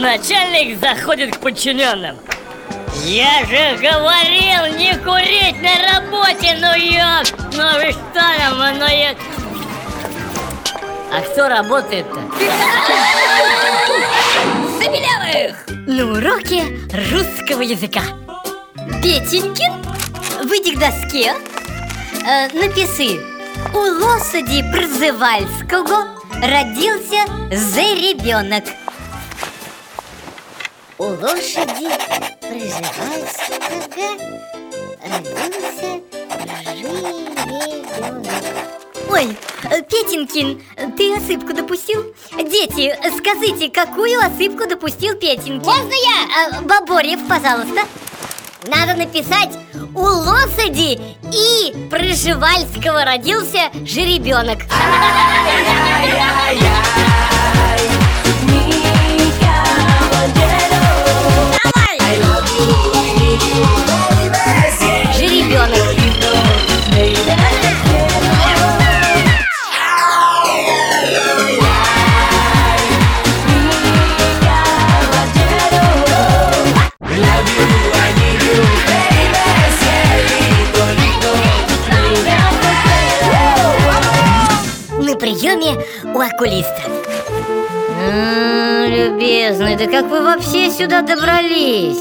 Начальник заходит к подчиненным Я же говорил не курить на работе, ну ёк Ну вы что там, ну ёк А кто работает-то? Забелявых! На уроке русского языка Петенькин, выйди к доске э, Напиши У лошади Прзывальского родился жеребенок У лошади Пржевальского родился жеребенок Ой, Петенькин, ты ошибку допустил? Дети, скажите, какую ошибку допустил Петенькин? Можно я? Э, Боборев, пожалуйста Надо написать У лошади и Пржевальского родился Жеребенок приеме у окулиста М, Любезный, да как вы вообще сюда добрались?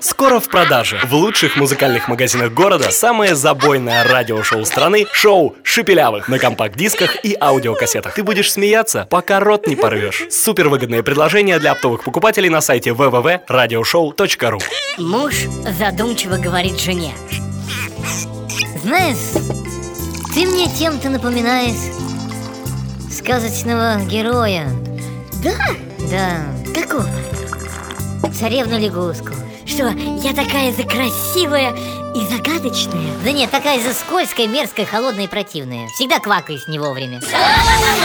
Скоро в продаже. В лучших музыкальных магазинах города самое забойное радиошоу страны – шоу «Шепелявых» на компакт-дисках и аудиокассетах. Ты будешь смеяться, пока рот не порвешь. Супер выгодные предложения для оптовых покупателей на сайте www.radioshow.ru Муж задумчиво говорит жене Знаешь, ты мне тем-то напоминаешь сказочного героя Да? Да, Какого? царевну лягушку Что, я такая за красивая и загадочная? Да нет, такая за скользкая, мерзкая, холодная и противная Всегда квакаюсь не вовремя Забелявых!